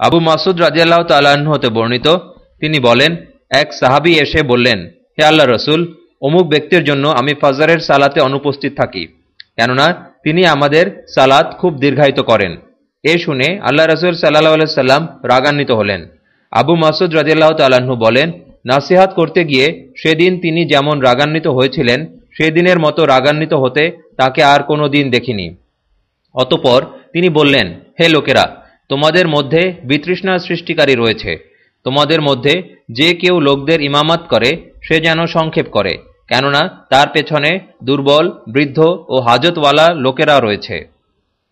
আবু মাসুদ রাজিয়াল্লাহ তাল্লাহ্ন হতে বর্ণিত, তিনি বলেন, এক সাহাবি এসে বললেন, হে আল্লাহ রসুল, অমুক ব্যক্তির জন্য আমি ফাজারের সালাতে অনুপস্থিত থাকি, কেননা তিনি আমাদের সালাত খুব দীর্ঘায়িত করেন। এ শুনে আল্লাহ রসুল সাল্লাহ সাল্লাম রাগান্বিত হলেন। আবু মাসুদ রাজিয়াল্লাহ তাল্লাহ্ন বলেন, নাসিহাত করতে গিয়ে সেদিন তিনি যেমন রাগান্বিত হয়েছিলেন, সেদিনের মতো রাগান্বিত হতে তাকে আর কোনো দিন দেখিনি। অতপর তিনি বললেন, হে লোকেরা তোমাদের মধ্যে বিতৃষ্ণা সৃষ্টিকারী রয়েছে। তোমাদের মধ্যে যে কেউ লোকদের ইমামাত করে, সে যেন সংক্ষেপ করে, কেননা তার পেছনে দুর্বল, বৃদ্ধ ও হাজতওয়ালা লোকেরা রয়েছে।